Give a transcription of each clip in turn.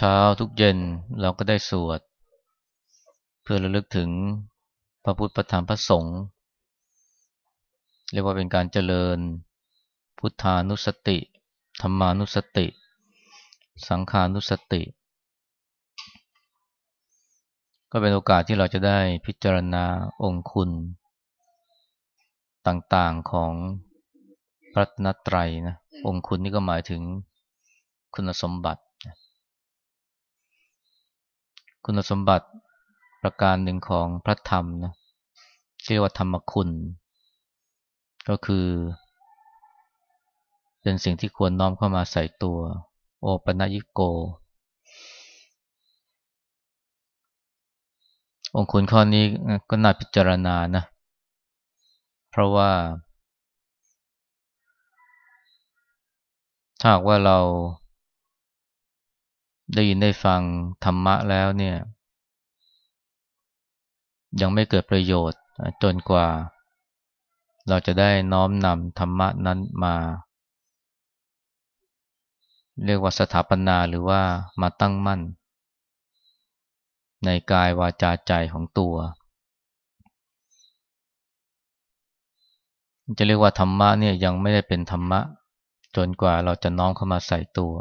เช้าทุกเย็นเราก็ได้สวด เพื่อระลึกถึงพระพุทธพระธรรมพระสงฆ์เรียกว่าเป็นการเจริญ พุทธานุสติธรรมานุสติ สังขานุสติ ก็เป็นโอกาสที่เราจะได้พิจารณาองคุณ ต่างๆของพระนตรัยนะองคุณนี่ก็หมายถึงคุณสมบัติ คุณสมบัติประการหนึ่งของพระธรรมนะเรียกว่าธรรมคุณ ก็คือ เป็นสิ่งที่ควรน้อมเข้ามาใส่ตัว โอปนัยิโก องคุณข้อนี้ก็น่าพิจารณานะ เพราะว่า ถ้าว่าเรา ได้ยินได้ฟังธรรมะแล้วเนี่ย ยังไม่เกิดประโยชน์จนกว่า เราจะได้น้อมนำธรรมะนั้นมา เรียกว่าสถาปนาหรือว่ามาตั้งมั่น ในกายวาจาใจของตัว จะเรียกว่าธรรมะเนี่ยยังไม่ได้เป็นธรรมะ จนกว่าเราจะน้อมเข้ามาใส่ตัว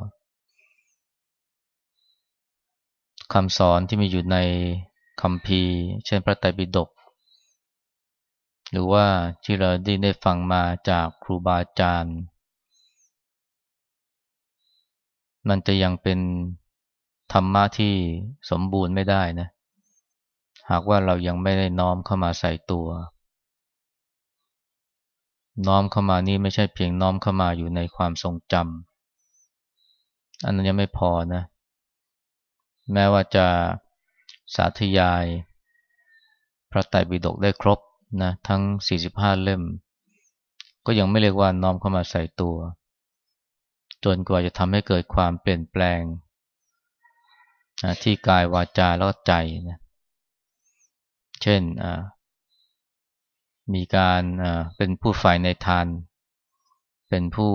คำสอนที่มีอยู่ในคำพีเช่นพระไตรปิฎกหรือว่าที่เราได้ได้ฟังมาจากครูบาอาจารย์ มันจะยังเป็นธรรมะที่สมบูรณ์ไม่ได้นะ หากว่าเรายังไม่ได้น้อมเข้ามาใส่ตัว น้อมเข้ามานี่ไม่ใช่เพียงน้อมเข้ามาอยู่ในความทรงจำอันนั้นยังไม่พอนะ แม้ว่าจะสาธยาย พระไตรปิฎกได้ครบนะทั้ง 45 เล่ม ก็ยังไม่เรียกว่าน้อมเข้ามาใส่ตัว จนกว่าจะทำให้เกิดความเปลี่ยนแปลงนะที่กายวาจาแล้วใจนะเช่นมีการเป็นผู้ฝ่ายในทาน เป็นผู้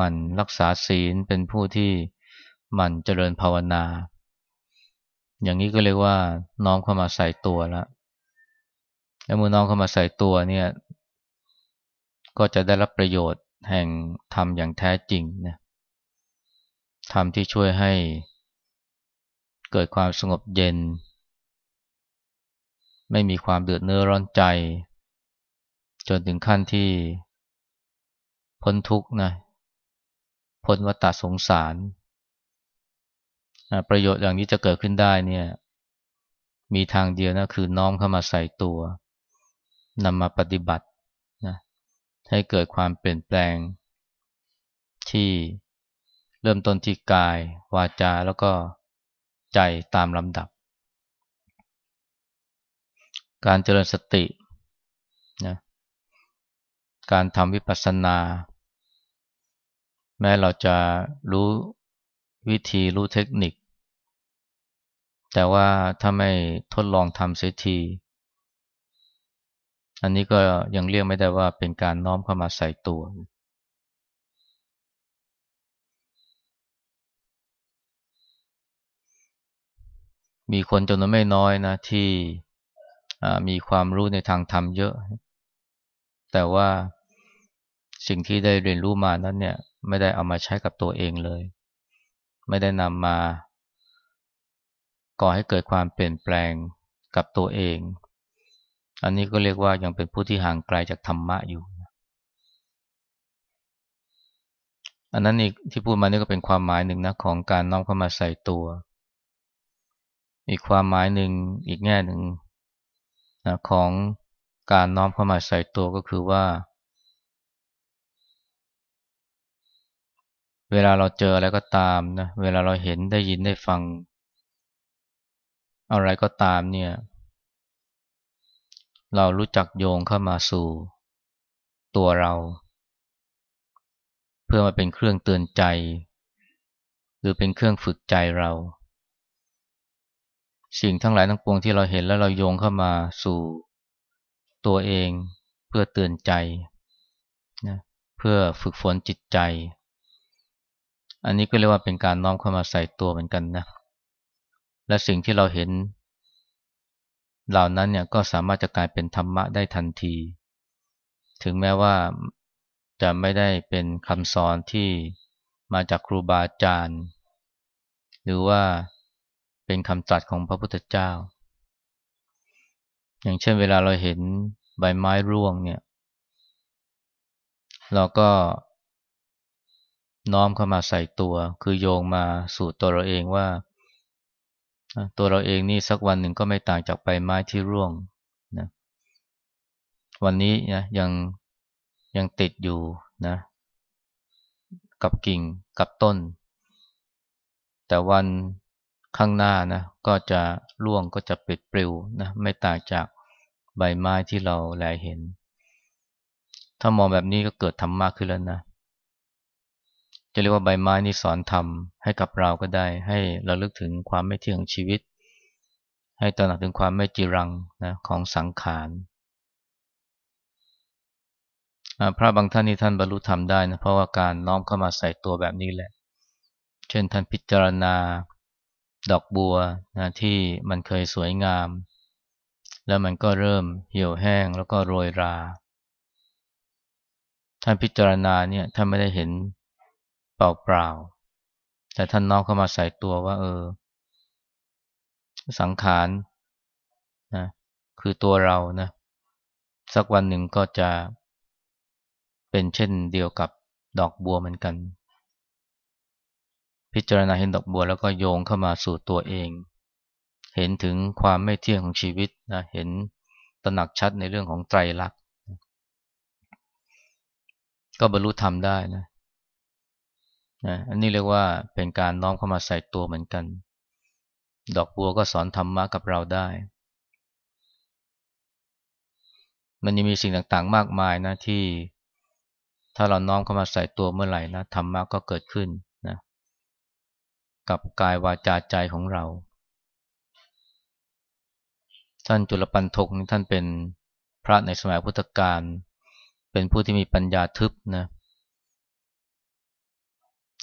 มันรักษาศีล เป็นผู้ที่มันเจริญภาวนา อย่างนี้ก็เรียกว่าน้อมเข้ามาใส่ตัวแล้วแล้วเมื่อน้อมเข้ามาใส่ตัวเนี่ย ก็จะได้รับประโยชน์แห่งธรรมอย่างแท้จริงนะธรรมที่ช่วยให้เกิดความสงบเย็น ไม่มีความเดือดเนื้อร้อนใจ จนถึงขั้นที่พ้นทุกข์นะพ้นวัฏสงสาร ประโยชน์อย่างนี้จะเกิดขึ้นได้เนี่ยมีทางเดียวนะคือน้อมเข้ามาใส่ตัวนำมาปฏิบัตินะให้เกิดความเปลี่ยนแปลง ที่เริ่มต้นที่กาย วาจาแล้วก็ใจตามลำดับ การเจริญสตินะการทำวิปัสสนา แม้เราจะรู้วิธีรู้เทคนิค แต่ว่าถ้าไม่ทดลองทำเสียที อันนี้ก็ยังเรียกไม่ได้ว่าเป็นการน้อมเข้ามาใส่ตัว มีคนจำนวนไม่น้อยนะที่มีความรู้ในทางธรรมเยอะ แต่ว่าสิ่งที่ได้เรียนรู้มานั้นเนี่ย ไม่ได้เอามาใช้กับตัวเองเลย ไม่ได้นำมา ก่อให้เกิดความเปลี่ยนแปลงกับตัวเอง อันนี้ก็เรียกว่ายังเป็นผู้ที่ห่างไกลจากธรรมะอยู่ อันนั้นอีกที่พูดมานี่ก็เป็นความหมายหนึ่งนะของการน้อมเข้ามาใส่ตัว อีกความหมายหนึ่งอีกแง่หนึ่งนะของการน้อมเข้ามาใส่ตัวก็คือว่า เวลาเราเจออะไรก็ตามนะ เวลาเราเห็นได้ยินได้ฟัง อะไรก็ตามเนี่ย เรารู้จักโยงเข้ามาสู่ตัวเรา เพื่อมาเป็นเครื่องเตือนใจ หรือเป็นเครื่องฝึกใจเรา สิ่งทั้งหลายทั้งปวงที่เราเห็นแล้วเราโยงเข้ามาสู่ตัวเองเพื่อเตือนใจนะเพื่อฝึกฝนจิตใจ อันนี้ก็เรียกว่าเป็นการน้อมเข้ามาใส่ตัวเหมือนกันนะ และสิ่งที่เราเห็น เหล่านั้นเนี่ยก็สามารถจะกลายเป็นธรรมะได้ทันที ถึงแม้ว่าจะไม่ได้เป็นคำสอนที่มาจากครูบาอาจารย์ หรือว่าเป็นคำตรัสของพระพุทธเจ้า อย่างเช่นเวลาเราเห็นใบไม้ร่วงเนี่ย เราก็น้อมเข้ามาใส่ตัว คือโยงมาสู่ตัวเราเองว่า ตัวเราเองนี่สักวันหนึ่งก็ไม่ต่างจากใบไม้ที่ร่วงนะวันนี้นะยังยังติดอยู่นะ กับกิ่งกับต้น แต่วันข้างหน้านะก็จะร่วงก็จะปิดปลิวนะไม่ต่างจากใบไม้ที่เราแลเห็น ถ้ามองแบบนี้ก็เกิดธรรมะขึ้นแล้วนะ จะเรียกว่าใบไม้นี่สอนธรรมให้กับเราก็ได้ ให้เราลึกถึงความไม่เที่ยงของชีวิต ให้ตระหนักถึงความไม่จีรังนะของสังขารพระบางท่านนี่ท่านบรรลุธรรมได้นะเพราะว่าการน้อมเข้ามาใส่ตัวแบบนี้แหละ เช่นท่านพิจารณาดอกบัวนะที่มันเคยสวยงาม แล้วมันก็เริ่มเหี่ยวแห้งแล้วก็โรยรา ท่านพิจารณาเนี่ยท่านไม่ได้เห็น เปล่าๆ แต่ท่านน้อมเข้ามาใส่ตัวว่า เออ สังขารนะคือตัวเรานะ สักวันหนึ่งก็จะเป็นเช่นเดียวกับดอกบัวเหมือนกัน พิจารณาเห็นดอกบัวแล้วก็โยงเข้ามาสู่ตัวเอง เห็นถึงความไม่เที่ยงของชีวิตนะเห็นตระหนักชัดในเรื่องของไตรลักษณ์ก็บรรลุธรรมได้นะ นะอันนี้เรียกว่าเป็นการน้อมเข้ามาใส่ตัวเหมือนกัน ดอกบัวก็สอนธรรมะกับเราได้ มันยังมีสิ่งต่างๆ มากมายนะที่ ถ้าเราน้อมเข้ามาใส่ตัวเมื่อไหร่นะธรรมะก็เกิดขึ้นนะกับกายวาจาใจของเรา ท่านจุลปันทกท่านเป็นพระในสมัยพุทธกาลเป็นผู้ที่มีปัญญาทึบนะ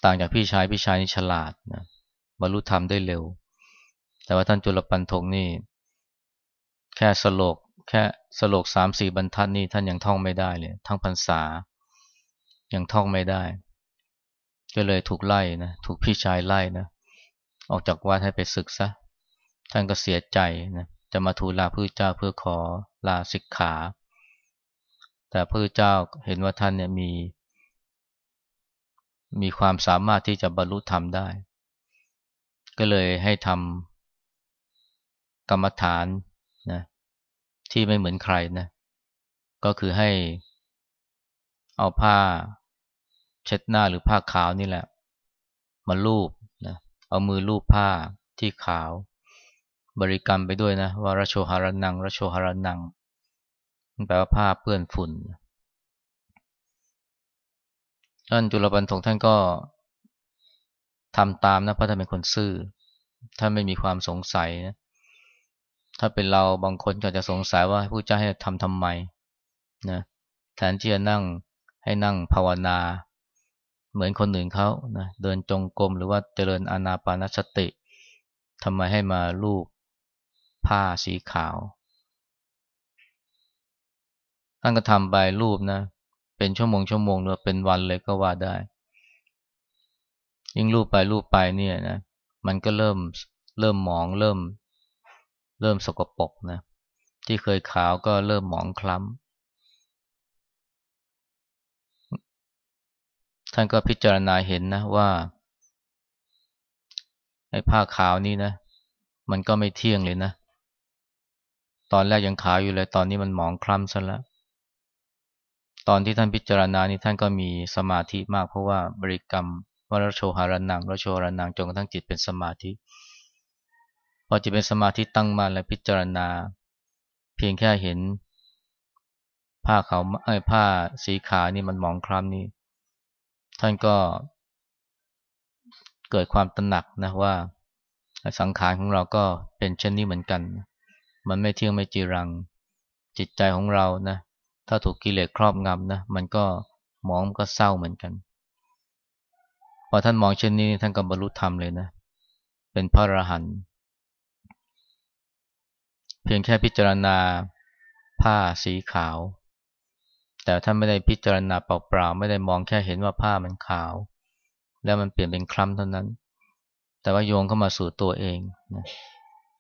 ต่างจากพี่ชายพี่ชายนี่ฉลาดนะบรรลุธรรมได้เร็ว แต่ว่าท่านจุลปันทกนี่ แค่สโลก แค่สโลกสามสี่บรรทัดนี่ท่านยังท่องไม่ได้เลยทั้งพรรษา ยังท่องไม่ได้ ก็เลยถูกไล่นะถูกพี่ชายไล่นะออกจากวัดให้ไปศึกซะท่านก็เสียใจนะจะมาทูลลาพระเจ้าเพื่อขอลาสิกขา แต่พระเจ้าเห็นว่าท่านเนี่ยมี มีความสามารถที่จะบรรลุธรรมได้ ก็เลยให้ทำกรรมฐานนะที่ไม่เหมือนใครนะก็คือให้เอาผ้าเช็ดหน้าหรือผ้าขาวนี่แหละ มาลูบนะเอามือลูบผ้าที่ขาว บริกรรมไปด้วยนะว่าระโชหารนังระโชหารนังแปลว่าผ้าเปื้อนฝุ่น ท่านจุลปันทงท่านก็ทำตามนะเพราะท่านเป็นคนซื่อท่านไม่มีความสงสัยนะถ้าเป็นเราบางคนก็จะสงสัยว่าผู้เจ้าให้ทำทำไมนะแทนที่จะนั่งให้นั่งภาวนา เหมือนคนอื่นเขานะเดินจงกรมหรือว่าเจริญอานาปานสติทำไมให้มาลูบผ้าสีขาวท่านก็ทำไปรูปนะ เป็นชั่วโมงชั่วโมงหรือเป็นวันเลยก็ว่าได้ ยิ่งรูปไปรูปไปเนี่ยนะมันก็เริ่มเริ่มหมองเริ่ม เริ่มสกปรกนะที่เคยขาวก็เริ่มหมองคล้ำท่านก็พิจารณาเห็นนะว่าไอ้ผ้าขาวนี้นะ มันก็ไม่เที่ยงเลยนะ ตอนแรกยังขาวอยู่เลย ตอนนี้มันหมองคล้ำซะแล้ว ตอนที่ท่านพิจารณานี้ท่านก็มีสมาธิมากเพราะว่าบริกรรมวรโชหารนังวรโชหารนังจนกระทั่งจิตเป็นสมาธิ พอจิตเป็นสมาธิตั้งมาแล้วพิจารณา เพียงแค่เห็น ผ้าขาวไอ้ผ้าสีขาวนี่มันหมองคล้ำนี่ท่านก็เกิดความตระหนักนะว่าสังขารของเราก็เป็นเช่นนี้เหมือนกัน มันไม่เที่ยงไม่จีรัง จิตใจของเรานะ ถ้าถูกกิเลสครอบงำนะมันก็มองก็เศร้าเหมือนกัน พอท่านมองเช่นนี้ท่านก็บรรลุธรรมเลยนะ เป็นพระอรหันต์เพียงแค่พิจารณาผ้าสีขาว แต่ท่านไม่ได้พิจารณาเปล่าๆไม่ได้มองแค่เห็นว่าผ้ามันขาว แล้วมันเปลี่ยนเป็นคล้ำเท่านั้น แต่ว่าโยงเข้ามาสู่ตัวเองนะ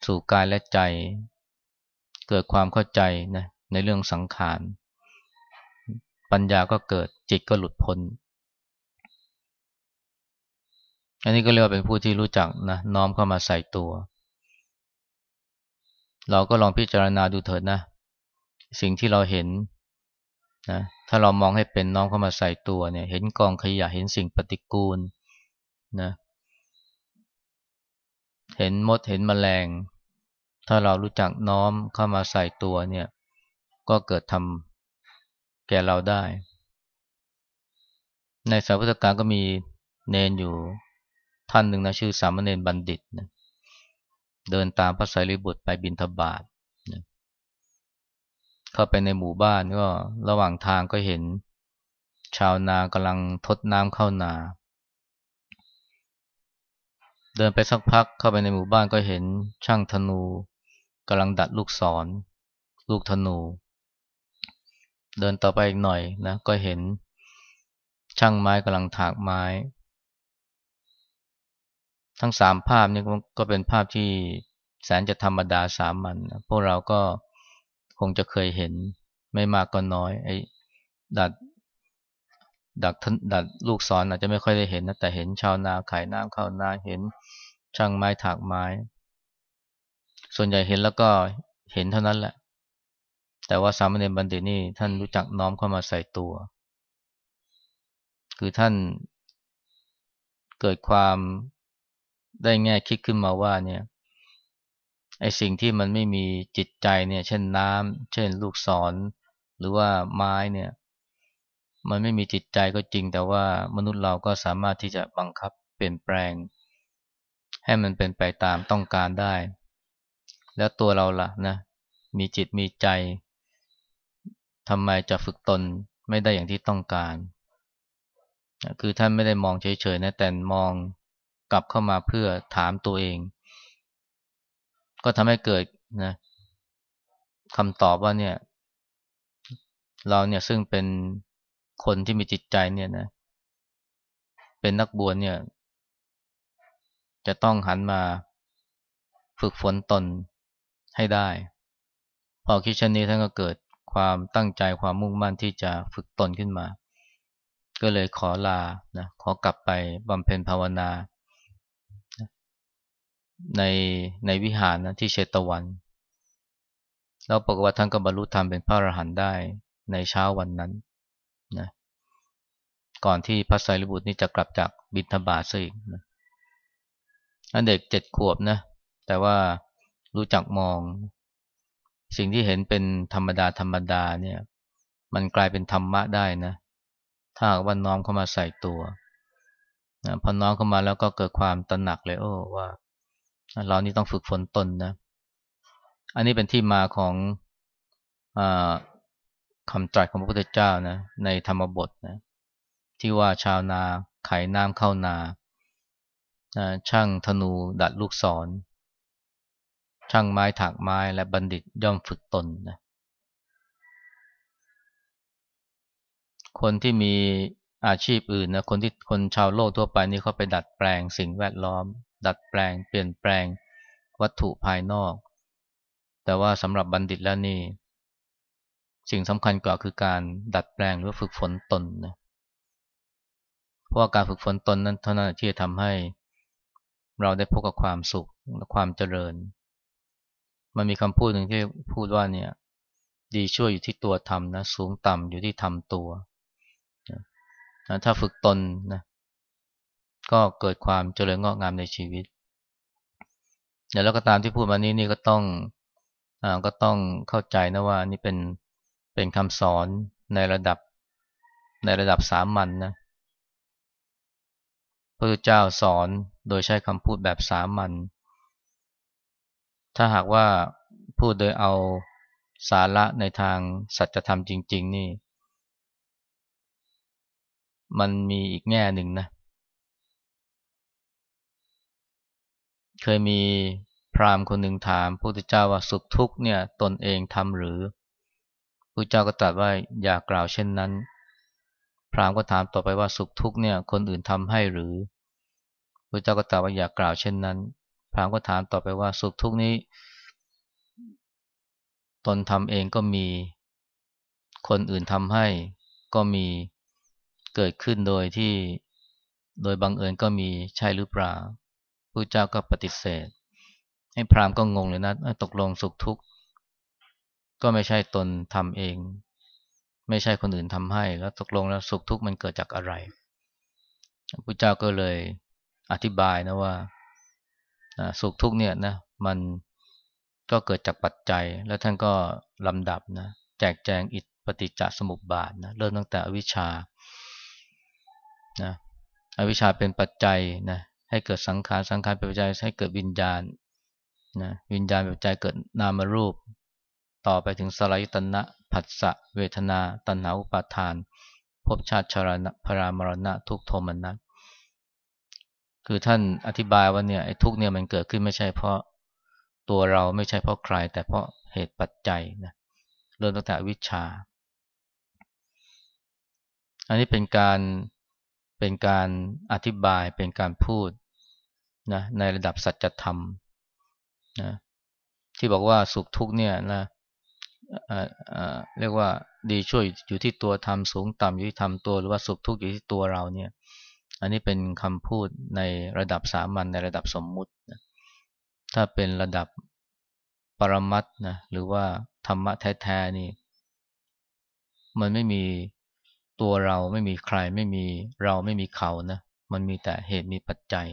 สู่กายและใจ เกิดความเข้าใจนะในเรื่องสังขาร ปัญญาก็เกิดจิตก็หลุดพ้น อันนี้ก็เรียกว่าเป็นผู้ที่รู้จักนะน้อมเข้ามาใส่ตัว เราก็ลองพิจารณาดูเถิดนะ สิ่งที่เราเห็นนะถ้าเรามองให้เป็นน้อมเข้ามาใส่ตัวเนี่ย เห็นกองขยะเห็นสิ่งปฏิกูลนะเห็นมดเห็นแมลง ถ้าเรารู้จักน้อมเข้ามาใส่ตัวเนี่ย ก็เกิดทำ แก่เราได้ ในสายพุทธการก็มีเนนอยู่ท่านหนึ่งนะชื่อสามเณรบัณฑิตนะเดินตามพระไตรปิฎกไปบินทบาทนะเข้าไปในหมู่บ้านก็ระหว่างทางก็เห็น ชาวนากำลังทดน้ำเข้านา เดินไปสักพักเข้าไปในหมู่บ้านก็เห็นช่างธนูกำลังดัดลูกศร ลูกธนู เดินต่อไปอีกหน่อยนะก็เห็นช่างไม้กำลังถากไม้ ทั้งสามภาพนี้ก็เป็นภาพที่แสนจะธรรมดาสามัญพวกเราก็คงจะเคยเห็นไม่มากก็น้อยไอ้ดัดดักดัดลูกศรออาจจะไม่ค่อยได้เห็นนะแต่เห็นชาวนาขายน้ำเข้านาเห็นช่างไม้ถากไม้ ส่วนใหญ่เห็นแล้วก็เห็นเท่านั้นแหละ แต่ว่าสามเณรบัณฑิตนี่ท่านรู้จักน้อมเข้ามาใส่ตัว คือท่านเกิดความได้แง่คิดขึ้นมาว่าเนี่ยไอสิ่งที่มันไม่มีจิตใจเนี่ย เช่นน้ำเช่น ลูกศร หรือว่าไม้เนี่ย มันไม่มีจิตใจก็จริง แต่ว่ามนุษย์เราก็สามารถที่จะบังคับเปลี่ยนแปลง ให้มันเป็นไปตามต้องการได้ แล้วตัวเราล่ะนะ มีจิตมีใจ ทำไมจะฝึกตนไม่ได้อย่างที่ต้องการ คือท่านไม่ได้มองเฉยๆนะแต่มองกลับเข้ามาเพื่อถามตัวเอง ก็ทำให้เกิดนะคำตอบว่าเนี่ย เราเนี่ยซึ่งเป็นคนที่มีจิตใจเนี่ยนะ เป็นนักบวชเนี่ย จะต้องหันมาฝึกฝนตนให้ได้ พอคิดเช่นนี้ท่านก็เกิด ความตั้งใจความมุ่งมั่นที่จะฝึกตนขึ้นมา ก็เลยขอลานะขอกลับไปบำเพ็ญภาวนา ในในวิหารนะที่เชตวัน แล้วปรากฏว่าท่านก็บรรลุธรรมเป็นพระอรหันต์ได้ในเช้าวันนั้นนะก่อนที่พระไตรบุตรนี่จะกลับจากบิณฑบาตซะอีกนะอันเด็กเจ็ดขวบนะ แต่ว่ารู้จักมอง สิ่งที่เห็นเป็นธรรมดาธรรมดาเนี่ย มันกลายเป็นธรรมะได้นะ ถ้าหากว่าน้อมเข้ามาใส่ตัวนะพอน้อมเข้ามาแล้วก็เกิดความตระหนักเลยโอ้ว่า เรานี่ต้องฝึกฝนตนนะ อันนี้เป็นที่มาของอคำตรัสของพระพุทธเจ้านะ ในธรรมบทนะ ที่ว่าชาวนาไขน้ำเข้านาช่างธนูดัดลูกศร ช่างไม้ถักไม้และบัณฑิตย่อมฝึกตนนะคนที่มีอาชีพอื่นนะคนที่คนชาวโลกทั่วไปนี่เขาไปดัดแปลงสิ่งแวดล้อม ดัดแปลง เปลี่ยนแปลงวัตถุภายนอก แต่ว่าสำหรับบัณฑิตแล้วนี่ สิ่งสำคัญกว่าคือการดัดแปลงหรือฝึกฝนตนนะเพราะการฝึกฝนตนนั้นเท่านั้นที่จะทำให้ เราได้พบกับความสุขและความเจริญ มันมีคำพูดหนึ่งที่พูดว่าเนี่ย ดีช่วยอยู่ที่ตัวทำนะ สูงต่ำอยู่ที่ทำตัวนะถ้าฝึกตนนะก็เกิดความเจริญงอกงามในชีวิตอย่แล้วก็ตามที่พูดมานี้นี่ก็ต้องอก็ต้องเข้าใจนะว่านี่เป็นเป็นคำสอนในระดับในระดับสามัญนนะพระเจ้าสอนโดยใช้คำพูดแบบสามัญ ถ้าหากว่าพูดโดยเอาสาระในทางสัจธรรมจริง ๆ นี่ มันมีอีกแง่หนึ่งนะ เคยมีพราหมณ์คนหนึ่งถามพระพุทธเจ้าว่าสุขทุกข์เนี่ยตนเองทำหรือพระเจ้าก็ตรัสว่าอย่ากล่าวเช่นนั้น พราหมณ์ก็ถามต่อไปว่าสุขทุกข์เนี่ยคนอื่นทำให้หรือพระเจ้าก็ตรัสว่าอย่ากล่าวเช่นนั้น พราหมณ์ก็ถามต่อไปว่าสุขทุกนี้ ตนทำเองก็มี คนอื่นทำให้ก็มีเกิดขึ้นโดยที่โดยบังเอิญก็มีใช่หรือเปล่าพระเจ้าก็ปฏิเสธ ให้พราหมณ์ก็งงเลยนะตกลงสุขทุกข์ ก็ไม่ใช่ตนทำเอง ไม่ใช่คนอื่นทำให้แล้วตกลงแล้วสุขทุกข์มันเกิดจากอะไรพระเจ้าก็เลยอธิบายนะว่า สุขทุกเนี่ยนะมันก็เกิดจากปัจจัย แล้วท่านก็ลำดับนะแจกแจงอิปฏิจจสมุปบาทนะเริ่มตั้งแต่อวิชชานะอวิชชาเป็นปัจจัยนะให้เกิดสังขารสังขารเป็นปัจจัยให้เกิดวิญญาณนะวิญญาณเป็นปัจจัยเกิดนามรูป ต่อไปถึงสลายตนะผัสสะเวทนาตัณหาอุปาทานภพชาติชรานะพรามรณะทุกโทมนัส คือท่านอธิบายว่าเนี่ยไอ้ทุกเนี่ยมันเกิดขึ้นไม่ใช่เพราะตัวเราไม่ใช่เพราะใคร แต่เพราะเหตุปัจจัยนะเริ่มตั้งแต่วิชา อันนี้เป็นการเป็นการอธิบายเป็นการพูดนะในระดับสัจธรรมนะที่บอกว่าสุขทุกเนี่ยนะเรียกว่าดีช่วยอยู่ที่ตัวทำสูงต่ำอยู่ที่ทำตัวหรือว่าสุขทุกข์อยู่ที่ตัวเราเนี่ย อันนี้เป็นคำพูดในระดับสามัญในระดับสมมุตินะถ้าเป็นระดับปรมัตนะหรือว่าธรรมะแท้ ๆ นี่ มันไม่มีตัวเราไม่มีใครไม่มีเราไม่มีเขานะมันมีแต่เหตุมีปัจจัย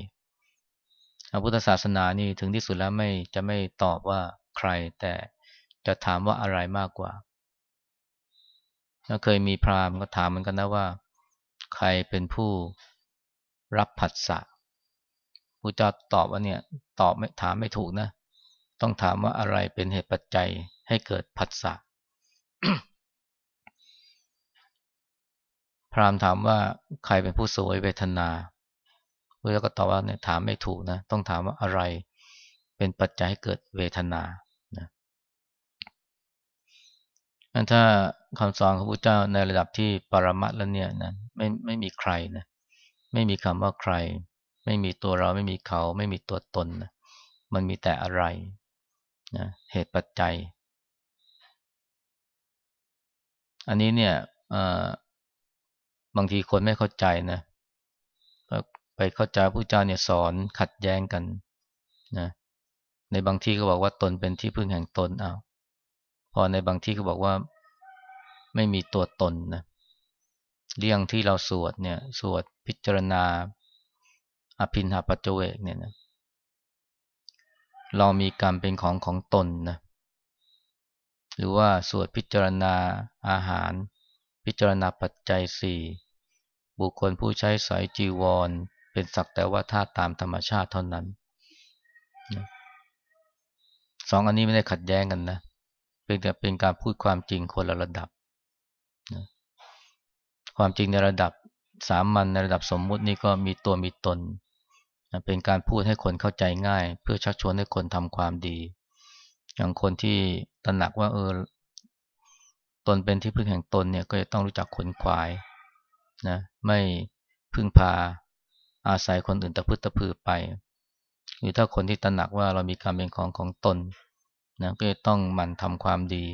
พระพุทธศาสนานี่ถึงที่สุดแล้วไม่จะไม่ตอบว่าใคร แต่จะถามว่าอะไรมากกว่าเคยมีพราหมณ์ก็ถามเหมือนกันนะว่า ใครเป็นผู้ รับผัสสะพระเจ้าตอบว่าเนี่ยตอบไม่ถามไม่ถูกนะ ต้องถามว่าอะไรเป็นเหตุปัจจัยให้เกิดผัสสะพราหมณ์ถามว่าใครเป็นผู้สวยเวทนาพระเจ้าก็ตอบว่าเนี่ยถามไม่ถูกนะ ต้องถามว่าอะไรเป็นปัจจัยให้เกิดเวทนานะถ้าคำสอนของพระเจ้าในระดับที่ปรมัตแล้วเนี่ยนะไม่ไม่มีใครนะ ไม่มีคำว่าใคร ไม่มีตัวเราไม่มีเขา ไม่มีตัวตนนะมันมีแต่อะไรนะเหตุปัจจัย อันนี้เนี่ยบางทีคนไม่เข้าใจนะไปเข้าใจผู้เจ้าเนี่ยสอนขัดแย้งกันนะในบางที่ก็บอกว่าตนเป็นที่พึ่งแห่งตนเอาพอในบางที่ก็บอกว่าไม่มีตัวตนนะเเรื่องที่เราสวดเนี่ยสวดพิจารณา อภินหาปัจเจเวกเนี่ยนะเรามีกรรมเป็นของของตนนะหรือว่าสวดพิจารณาอาหาร พิจารณาปัจจัยสี่บุคคลผู้ใช้สายจีวร เป็นสักแต่ว่าธาตุตามธรรมชาติเท่านั้นนะสองอันนี้ไม่ได้ขัดแย้งกันนะเป็นแต่เป็นการพูดความจริงคนละระดับนะ ความจริงในระดับสามัญในระดับสมมุตินี่ก็มีตัวมีตน เป็นการพูดให้คนเข้าใจง่าย เพื่อชักชวนให้คนทำความดี อย่างคนที่ตระหนักว่าเออตนเป็นที่พึ่งแห่งตนเนี่ยก็จะต้องรู้จักขนขวายนะไม่พึ่งพาอาศัยคนอื่นตะพึ่ตะพือไป หรือถ้าคนที่ตระหนักว่าเรามีการเป็นของของตนนะก็จะต้องหมั่นทำความดี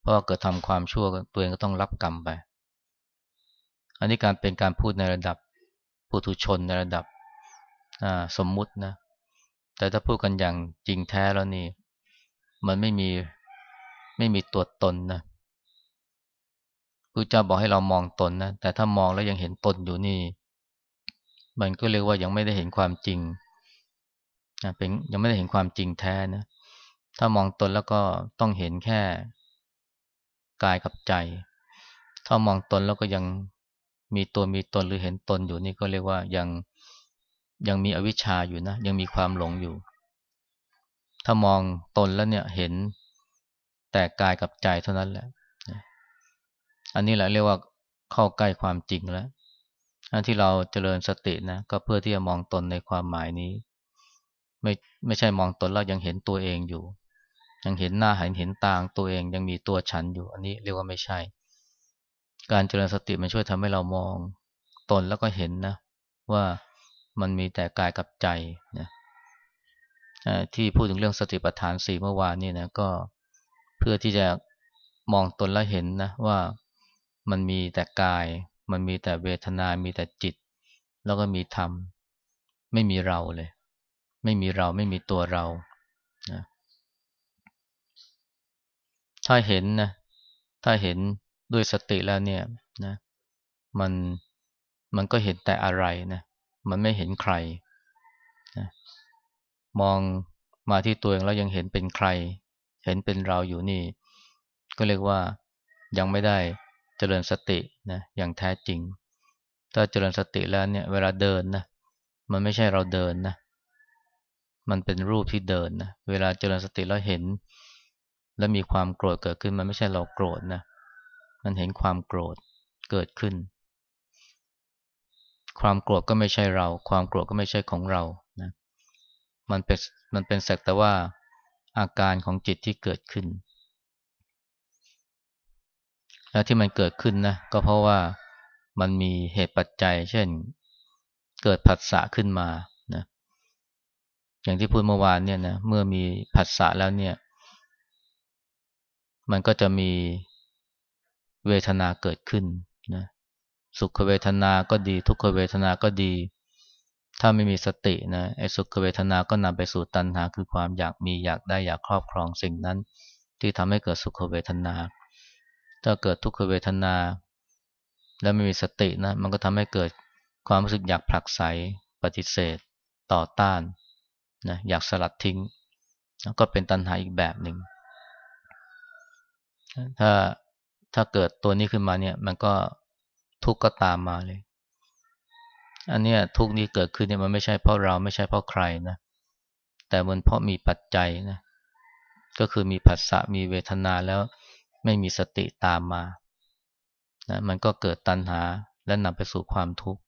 เพราะเกิดทำความชั่วตัวเองก็ต้องรับกรรมไป อันนี้การเป็นการพูดในระดับปุถุชนในระดับสมมุตินะแต่ถ้าพูดกันอย่างจริงแท้แล้วนี่ มันไม่มีไม่มีตัวตนนะพระเจ้าบอกให้เรามองตนนะแต่ถ้ามองแล้วยังเห็นตนอยู่นี่ มันก็เรียกว่ายังไม่ได้เห็นความจริงนะเป็นยังไม่ได้เห็นความจริงแท้นะถ้ามองตนแล้วก็ต้องเห็นแค่กายกับใจ ถ้ามองตนแล้วก็ยัง มีตัวมีตนหรือเห็นตนอยู่นี่ก็เรียกว่ายังยังมีอวิชชาอยู่นะ ยังมีความหลงอยู่ ถ้ามองตนแล้วเนี่ยเห็นแต่กายกับใจเท่านั้นแหละ อันนี้แหละเรียกว่าเข้าใกล้ความจริงแล้ว อันที่เราเจริญสตินะก็เพื่อที่จะมองตนในความหมายนี้ ไม่ไม่ใช่มองตนแล้วยังเห็นตัวเองอยู่ ยังเห็นหน้าเห็นเห็นตางตัวเองยังมีตัวฉันอยู่ อันนี้เรียกว่าไม่ใช่ การเจริญสติมันช่วยทำให้เรามองตนแล้วก็เห็นนะ ว่ามันมีแต่กายกับใจนะที่พูดถึงเรื่องสติปัฏฐานสี่เมื่อวานนี่นะก็เพื่อที่จะมองตนแล้วเห็นนะว่ามันมีแต่กาย มันมีแต่เวทนา มีแต่จิต แล้วก็มีธรรม ไม่มีเราเลย ไม่มีเราไม่มีตัวเรานะถ้าเห็นนะถ้าเห็น ด้วยสติแล้วเนี่ยนะมันมันก็เห็นแต่อะไรนะมันไม่เห็นใครนะมองมาที่ตัวเองแล้วยังเห็นเป็นใคร เห็นเป็นเราอยู่นี่ ก็เรียกว่ายังไม่ได้เจริญสตินะอย่างแท้จริง ถ้าเจริญสติแล้วเนี่ยเวลาเดินนะมันไม่ใช่เราเดินนะมันเป็นรูปที่เดินนะเวลาเจริญสติแล้วเห็น แล้วมีความโกรธเกิดขึ้นมันไม่ใช่เราโกรธนะ มันเห็นความโกรธเกิดขึ้น ความโกรธก็ไม่ใช่เรา ความโกรธก็ไม่ใช่ของเรานะมันเป็นมันเป็นสักแต่ว่าอาการของจิตที่เกิดขึ้น และที่มันเกิดขึ้นนะก็เพราะว่ามันมีเหตุปัจจัย เช่น เกิดผัสสะขึ้นมานะอย่างที่พูดเมื่อวานเนี่ยนะเมื่อมีผัสสะแล้วเนี่ย มันก็จะมี เวทนาเกิดขึ้นนะสุขเวทนาก็ดี ทุกขเวทนาก็ดี ถ้าไม่มีสตินะไอ้สุขเวทนาก็นำไปสู่ตัณหาคือความอยากมีอยากได้อยากครอบครองสิ่งนั้น ที่ทำให้เกิดสุขเวทนา ถ้าเกิดทุกขเวทนา แล้วไม่มีสตินะมันก็ทำให้เกิดความรู้สึกอยากผลักไสปฏิเสธ ต่อต้านนะอยากสลัดทิ้ง ก็เป็นตัณหาอีกแบบหนึ่งถ้า ถ้าเกิดตัวนี้ขึ้นมาเนี่ย มันก็ทุกข์ก็ตามมาเลย อันเนี้ยทุกข์นี้เกิดขึ้นเนี่ยมันไม่ใช่เพราะเราไม่ใช่เพราะใครนะ แต่มันเพราะมีปัจจัยนะ ก็คือมีผัสสะมีเวทนาแล้วไม่มีสติตามมานะมันก็เกิดตัณหาและนำไปสู่ความทุกข์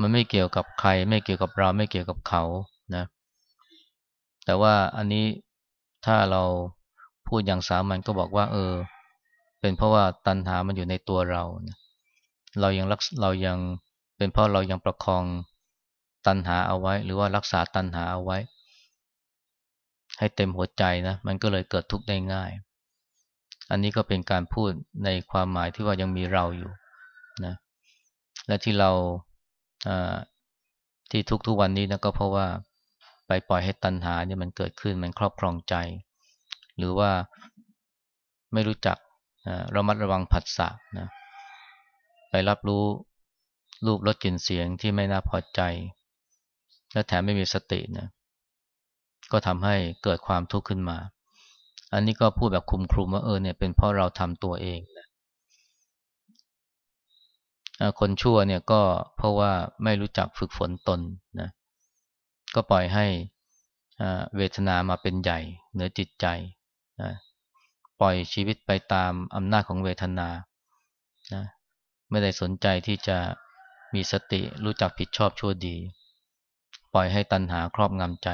มันไม่เกี่ยวกับใคร ไม่เกี่ยวกับเราไม่เกี่ยวกับเขานะ แต่ว่าอันนี้ถ้าเราพูดอย่างสามัญก็บอกว่า เออ เป็นเพราะว่าตัณหามันอยู่ในตัวเรานะเรายังรักเรายังเป็นเพราะเรายังประคองตัณหาเอาไว้ หรือว่ารักษาตัณหาเอาไว้ ให้เต็มหัวใจนะมันก็เลยเกิดทุกข์ได้ง่าย อันนี้ก็เป็นการพูดในความหมายที่ว่ายังมีเราอยู่นะและที่เราที่ทุกทุกวันนี้นะก็เพราะว่าไปปล่อยให้ตัณหาเนี่ยมันเกิดขึ้นมันครอบครองใจ หรือว่าไม่รู้จัก ระมัดระวังผัสสะนะไปรับรู้รูปรสกลิ่นเสียงที่ไม่น่าพอใจ และแถมไม่มีสตินะก็ทำให้เกิดความทุกข์ขึ้นมา อันนี้ก็พูดแบบคุมคลุมว่าเออเนี่ยเป็นเพราะเราทำตัวเองนะคนชั่วเนี่ยก็เพราะว่าไม่รู้จักฝึกฝนตนนะก็ปล่อยให้เวทนามาเป็นใหญ่เหนือจิตใจนะ ปล่อยชีวิตไปตามอำนาจของเวทนานะไม่ได้สนใจที่จะมีสติรู้จักผิดชอบชั่วดี ปล่อยให้ตัณหาครอบงำใจ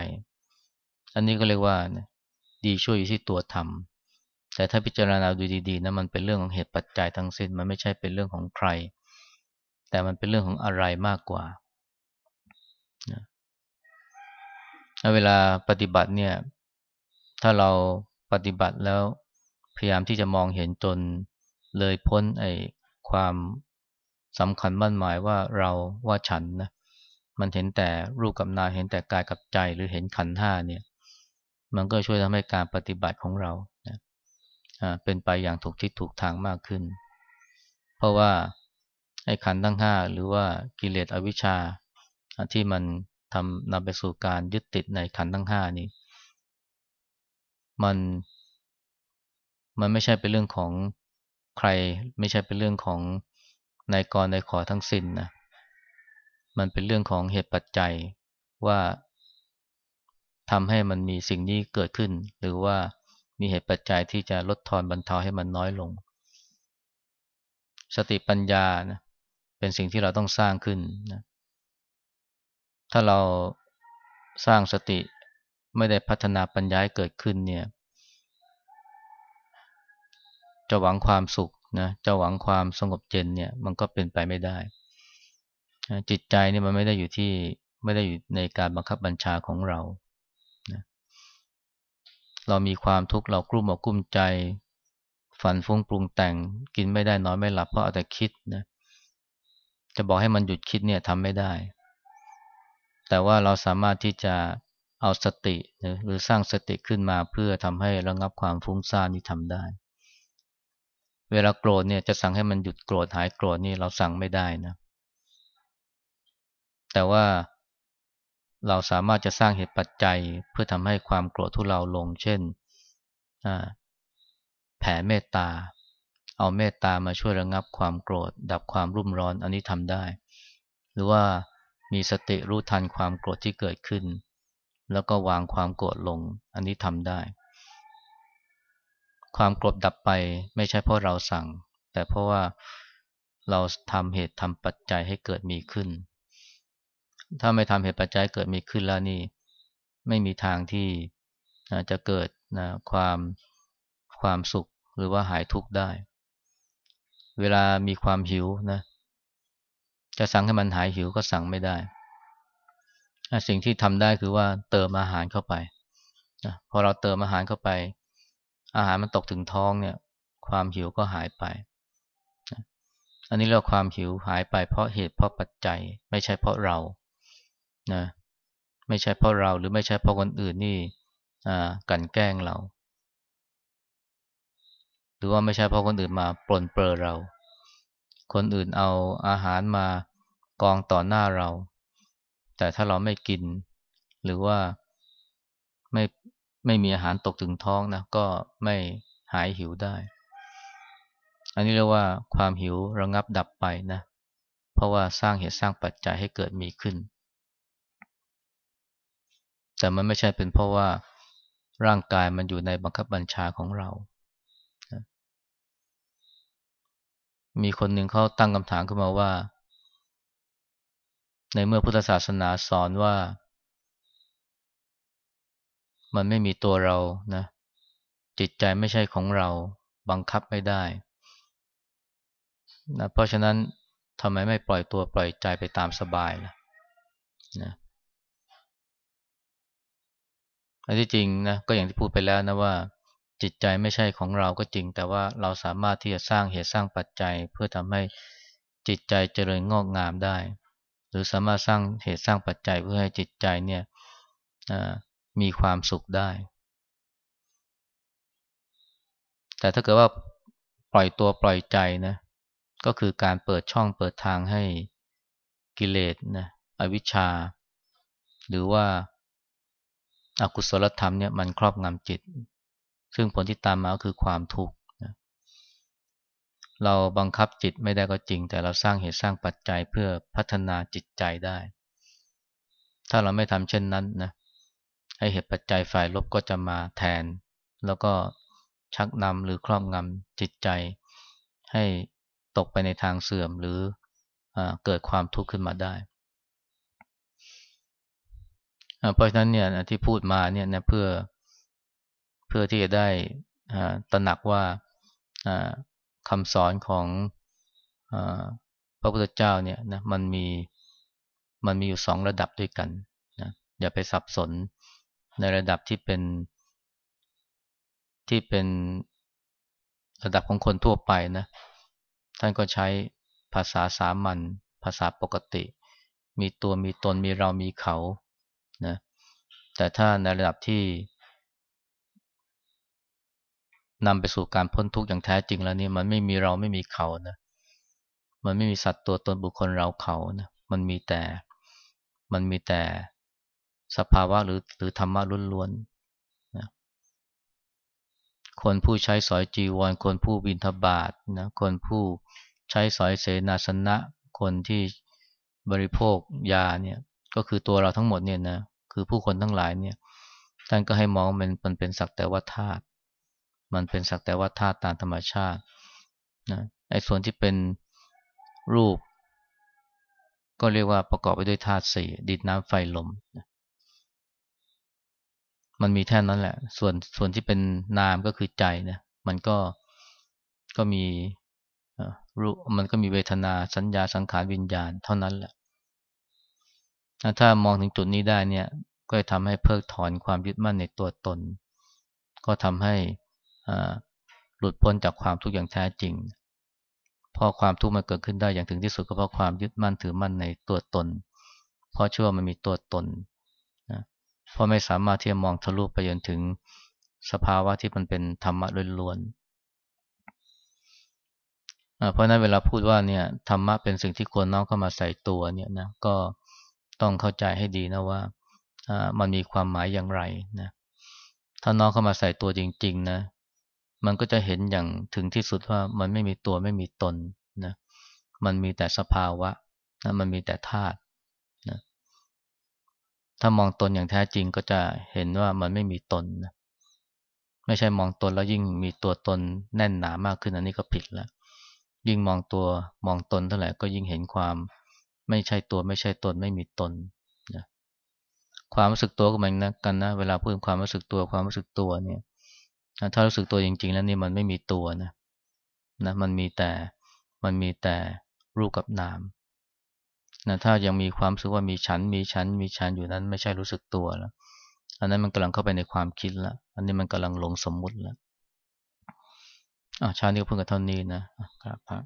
อันนี้ก็เรียกว่าดีช่วยอยู่ที่ตัวทำแต่ถ้าพิจารณาดูดีๆนะมันเป็นเรื่องของเหตุปัจจัยทั้งสิ้นมันไม่ใช่เป็นเรื่องของใคร แต่มันเป็นเรื่องของอะไรมากกว่าเวลาปฏิบัติเนี่ย ถ้าเราปฏิบัติแล้ว พยายามที่จะมองเห็นจนเลยพ้นไอ้ความสำคัญมั่นหมายว่าเราว่าฉันนะมันเห็นแต่รูปกับนามเห็นแต่กายกับใจหรือเห็นขันห้าเนี่ย มันก็ช่วยทำให้การปฏิบัติของเรานะเป็นไปอย่างถูกทิศถูกทางมากขึ้น เพราะว่าไอ้ขันทั้งห้าหรือว่ากิเลสอวิชชาที่มันทำนำไปสู่การยึดติดในขันทั้งห้านี้มัน มันไม่ใช่เป็นเรื่องของใคร ไม่ใช่เป็นเรื่องของในกรในขอทั้งสิ้นนะมันเป็นเรื่องของเหตุปัจจัยว่าทำให้มันมีสิ่งนี้เกิดขึ้น หรือว่ามีเหตุปัจจัยที่จะลดทอนบรรเทาให้มันน้อยลง สติปัญญานะเป็นสิ่งที่เราต้องสร้างขึ้นนะถ้าเราสร้างสติไม่ได้พัฒนาปัญญาให้เกิดขึ้นเนี่ย จะหวังความสุขนะจะหวังความสงบเย็นเนี่ยมันก็เป็นไปไม่ได้ จิตใจนี่มันไม่ได้อยู่ที่ไม่ได้อยู่ในการบังคับบัญชาของเรานะเรามีความทุกข์เรากลุ้มอกกุ้มใจ ฝันฟุ้งปรุงแต่งกินไม่ได้นอนไม่หลับเพราะเอาแต่คิดนะจะบอกให้มันหยุดคิดเนี่ยทำไม่ได้ แต่ว่าเราสามารถที่จะเอาสติหรือสร้างสติขึ้นมาเพื่อทำให้ระงับความฟุ้งซ่านนี่ทำได้ เวลาโกรธเนี่ยจะสั่งให้มันหยุดโกรธหายโกรธนี่เราสั่งไม่ได้นะ แต่ว่าเราสามารถจะสร้างเหตุปัจจัยเพื่อทำให้ความโกรธทุเลาลง เช่นแผ่เมตตา เอาเมตตามาช่วยระงับความโกรธ ดับความรุ่มร้อนอันนี้ทำได้ หรือว่ามีสติรู้ทันความโกรธที่เกิดขึ้น แล้วก็วางความโกรธลงอันนี้ทำได้ ความโกรธดับไปไม่ใช่เพราะเราสั่ง แต่เพราะว่าเราทำเหตุทำปัจจัยให้เกิดมีขึ้น ถ้าไม่ทำเหตุปัจจัยเกิดมีขึ้นแล้วนี่ ไม่มีทางที่จะเกิดนะความความสุขหรือว่าหายทุกข์ได้ เวลามีความหิวนะจะสั่งให้มันหายหิวก็สั่งไม่ได้ สิ่งที่ทำได้คือว่าเติมอาหารเข้าไปนะพอเราเติมอาหารเข้าไป อาหารมันตกถึงท้องเนี่ย ความหิวก็หายไป อันนี้เรียกความหิวหายไปเพราะเหตุเพราะปัจจัย ไม่ใช่เพราะเรานะไม่ใช่เพราะเราหรือไม่ใช่เพราะคนอื่นนี่กันแกล้งเรา หรือว่าไม่ใช่เพราะคนอื่นมาปลนเปลือเรา คนอื่นเอาอาหารมากองต่อหน้าเรา แต่ถ้าเราไม่กิน หรือว่าไม่ ไม่มีอาหารตกถึงท้องนะก็ไม่หายหิวได้ อันนี้เรียกว่าความหิวระงับดับไปนะ เพราะว่าสร้างเหตุสร้างปัจจัยให้เกิดมีขึ้น แต่มันไม่ใช่เป็นเพราะว่าร่างกายมันอยู่ในบังคับบัญชาของเรา มีคนหนึ่งเขาตั้งคำถามขึ้นมาว่า ในเมื่อพุทธศาสนาสอนว่า มันไม่มีตัวเรานะ จิตใจไม่ใช่ของเรา บังคับไม่ได้นะเพราะฉะนั้นทำไมไม่ปล่อยตัวปล่อยใจไปตามสบายล่ะนะอันที่จริงนะก็อย่างที่พูดไปแล้วนะว่า จิตใจไม่ใช่ของเราก็จริง แต่ว่าเราสามารถที่จะสร้างเหตุสร้างปัจจัย เพื่อทำให้จิตใจเจริญงอกงามได้ หรือสามารถสร้างเหตุสร้างปัจจัยเพื่อให้จิตใจเนี่ยอ่า มีความสุขได้ แต่ถ้าเกิดว่าปล่อยตัวปล่อยใจนะ ก็คือการเปิดช่องเปิดทางให้กิเลสนะอวิชชา หรือว่าอกุศลธรรมเนี่ยมันครอบงำจิต ซึ่งผลที่ตามมาก็คือความทุกข์เราบังคับจิตไม่ได้ก็จริง แต่เราสร้างเหตุสร้างปัจจัยเพื่อพัฒนาจิตใจได้ ถ้าเราไม่ทำเช่นนั้นนะ ให้เหตุปัจจัยฝ่ายลบก็จะมาแทน แล้วก็ชักนำหรือครอบงำจิตใจ ให้ตกไปในทางเสื่อมหรืออเกิดความทุกข์ขึ้นมาได้ เพราะฉะนั้นเนี่ยที่พูดมาเนี่ยนะเพื่อเพื่อที่จะได้ตระหนักว่าคำสอนของพระพุทธเจ้าเนี่ยนะมันมีมันมีอยู่สองระดับด้วยกันนะอย่าไปสับสน ในระดับที่เป็นที่เป็นระดับของคนทั่วไปนะ ท่านก็ใช้ภาษาสามัญภาษาปกติ มีตัวมีตนมีเรามีเขานะแต่ถ้าในระดับที่นำไปสู่การพ้นทุกข์อย่างแท้จริงแล้วนี่มันไม่มีเราไม่มีเขานะมันไม่มีสัตว์ตัวตนบุคคลเราเขานะมันมีแต่มันมีแต่ สภาวะหรือหรือธรรมะล้วนๆนะคนผู้ใช้สอยจีวร คนผู้บินทบาทนะคนผู้ใช้สอยเสนาสนะ คนที่บริโภคยาเนี่ยก็คือตัวเราทั้งหมดเนี่ยนะคือผู้คนทั้งหลายเนี่ยท่านก็ให้มองมันมันเป็นสักแต่ว่าธาตุมันเป็นสักแต่ว่าธาตุตามธรรมชาตินะไอ้ส่วนที่เป็นรูป ก็เรียกว่าประกอบไปด้วยธาตุสี่ดินน้ำไฟลมนะ มันมีแค่นั้นแหละ ส่วนส่วนที่เป็นนามก็คือใจนะมันก็ก็มีรู้มันก็มีเวทนาสัญญาสังขารวิญญาณเท่านั้นแหละถ้ามองถึงจุดนี้ได้เนี่ย ก็จะทำให้เพิกถอนความยึดมั่นในตัวตน ก็ทำให้หลุดพ้นจากความทุกข์อย่างแท้จริงเพราะความทุกข์มันเกิดขึ้นได้อย่างถึงที่สุดก็เพราะความยึดมั่นถือมั่นในตัวตน เพราะเชื่อว่ามันมีตัวตน เพราะไม่สามารถที่จะมองทะลุไปจนถึงสภาวะที่มันเป็นธรรมะล้วนๆเพราะนั้นเวลาพูดว่าเนี่ยธรรมะเป็นสิ่งที่ควรน้อมเข้ามาใส่ตัวเนี่ยนะก็ต้องเข้าใจให้ดีนะว่ามันมีความหมายอย่างไรนะถ้าน้องเข้ามาใส่ตัวจริง ๆ นะ มันก็จะเห็นอย่างถึงที่สุดว่ามันไม่มีตัวไม่มีตนนะมันมีแต่สภาวะนะมันมีแต่ธาตุ ถ้ามองตนอย่างแท้จริงก็จะเห็นว่ามันไม่มีตนนะไม่ใช่มองตนแล้วยิ่งมีตัวตนแน่นหนามากขึ้นอันนี้ก็ผิดแล้ว ยิ่งมองตัวมองตนเท่าไหร่ก็ยิ่งเห็นความไม่ใช่ตัวไม่ใช่ตนไม่มีตนนะความรู้สึกตัวก็เหมือนกันนะเวลาพูดความรู้สึกตัวความรู้สึกตัวเนี่ยถ้ารู้สึกตัวจริง ๆ แล้วนี่มันไม่มีตัวนะนะมันมีแต่มันมีแต่รูปกับนาม นะถ้ายังมีความรู้สึกว่ามีฉัน มีฉัน มีฉันอยู่นั้นไม่ใช่รู้สึกตัวแล้ว อันนั้นมันกำลังเข้าไปในความคิดแล้ว อันนี้มันกำลังหลงสมมุติแล้วอ่าชาตินี้เพิ่งกับเท่านี้นะครับพระ